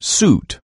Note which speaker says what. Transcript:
Speaker 1: suit.